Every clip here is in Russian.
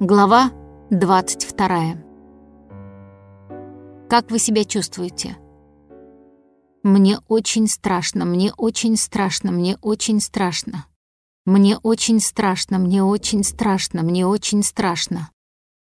Глава 22. Как вы себя чувствуете? Мне очень страшно, мне очень страшно, мне очень страшно. Мне очень страшно, мне очень страшно, мне очень страшно.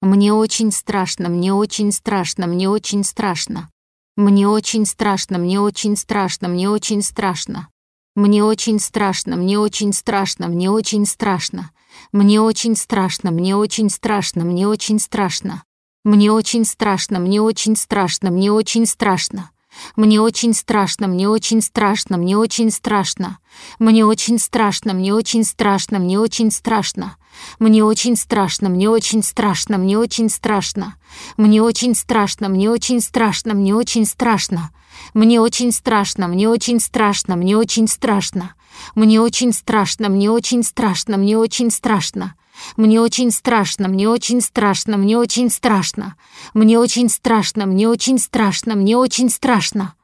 Мне очень страшно, мне очень страшно, мне очень страшно. Мне очень страшно, мне очень страшно, мне очень страшно. Мне очень страшно, мне очень страшно, мне очень страшно. Мне очень страшно, мне очень страшно, мне очень страшно. Мне очень страшно, мне очень страшно, мне очень страшно. Мне очень страшно, мне очень страшно, мне очень страшно. Мне очень страшно, мне очень страшно, мне очень страшно. Мне очень страшно, мне очень страшно, мне очень страшно. Мне очень страшно, мне очень страшно, мне очень страшно. Мне очень страшно, мне очень страшно, мне очень страшно. Мне очень страшно, мне очень страшно, мне очень страшно. Мне очень страшно, мне очень страшно, мне очень страшно. Мне очень страшно, мне очень страшно, мне очень страшно.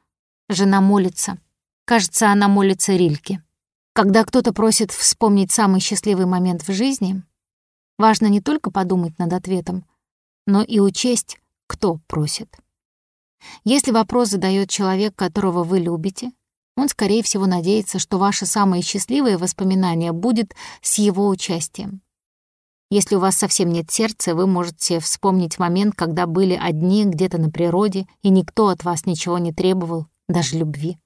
Жена молится. Кажется, она молится Рильке. Когда кто-то просит вспомнить самый счастливый момент в жизни, важно не только подумать над ответом, но и учесть, кто просит. Если вопрос задает человек, которого вы любите, он, скорее всего, надеется, что ваше самое счастливое воспоминание будет с его участием. Если у вас совсем нет сердца, вы можете вспомнить момент, когда были одни где-то на природе, и никто от вас ничего не требовал, даже любви.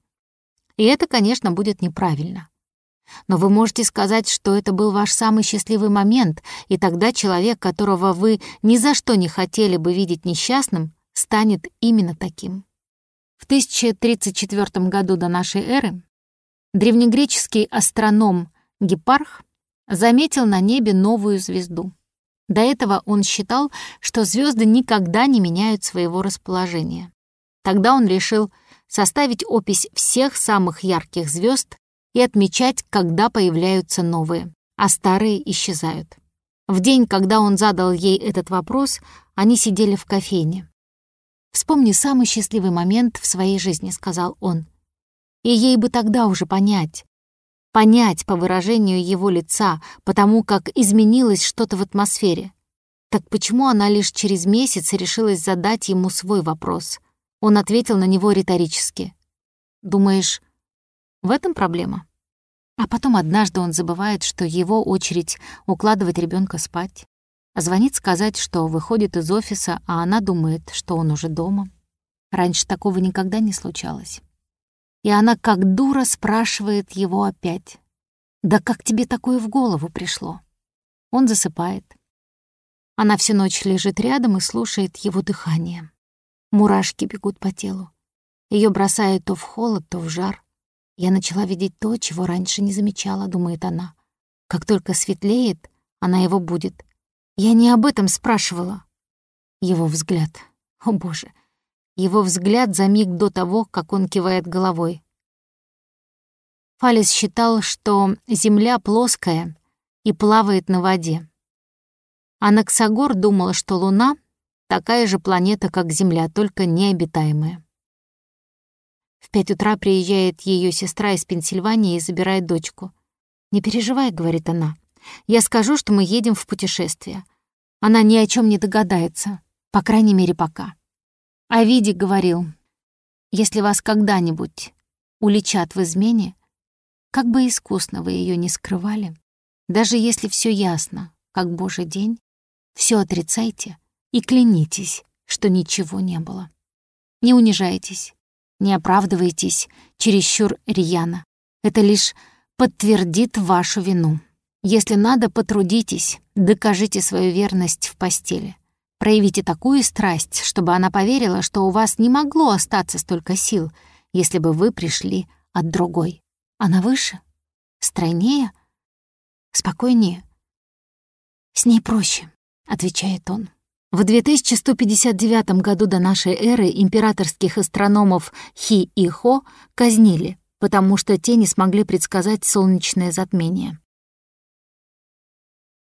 И это, конечно, будет неправильно. Но вы можете сказать, что это был ваш самый счастливый момент, и тогда человек, которого вы ни за что не хотели бы видеть несчастным, станет именно таким. В 1034 году до нашей эры древнегреческий астроном Гепарх заметил на небе новую звезду. До этого он считал, что звезды никогда не меняют своего расположения. Тогда он решил составить опись всех самых ярких звезд и отмечать, когда появляются новые, а старые исчезают. В день, когда он задал ей этот вопрос, они сидели в кофейне. «Вспомни самый счастливый момент в своей жизни», — сказал он. И ей бы тогда уже понять. Понять по выражению его лица, потому как изменилось что-то в атмосфере. Так почему она лишь через месяц решилась задать ему свой вопрос? Он ответил на него риторически. «Думаешь, в этом проблема?» А потом однажды он забывает, что его очередь укладывать ребенка спать. Звонит сказать, что выходит из офиса, а она думает, что он уже дома. Раньше такого никогда не случалось. И она как дура спрашивает его опять. «Да как тебе такое в голову пришло?» Он засыпает. Она всю ночь лежит рядом и слушает его дыхание. Мурашки бегут по телу. Ее бросает то в холод, то в жар. Я начала видеть то, чего раньше не замечала, думает она. Как только светлеет, она его будет. Я не об этом спрашивала. Его взгляд. О, боже. Его взгляд за миг до того, как он кивает головой. Фалис считал, что Земля плоская и плавает на воде. А Наксагор думал, что Луна — такая же планета, как Земля, только необитаемая. В пять утра приезжает ее сестра из Пенсильвании и забирает дочку. «Не переживай», — говорит она. «Я скажу, что мы едем в путешествие. Она ни о чем не догадается, по крайней мере, пока. А Види говорил, если вас когда-нибудь уличат в измене, как бы искусно вы ее не скрывали, даже если все ясно, как божий день, все отрицайте и клянитесь, что ничего не было. Не унижайтесь, не оправдывайтесь чересчур рьяно. Это лишь подтвердит вашу вину. Если надо, потрудитесь, докажите свою верность в постели. Проявите такую страсть, чтобы она поверила, что у вас не могло остаться столько сил, если бы вы пришли от другой. Она выше, стройнее, спокойнее. «С ней проще», — отвечает он. В 2159 году до нашей эры императорских астрономов Хи и Хо казнили, потому что те не смогли предсказать солнечное затмение.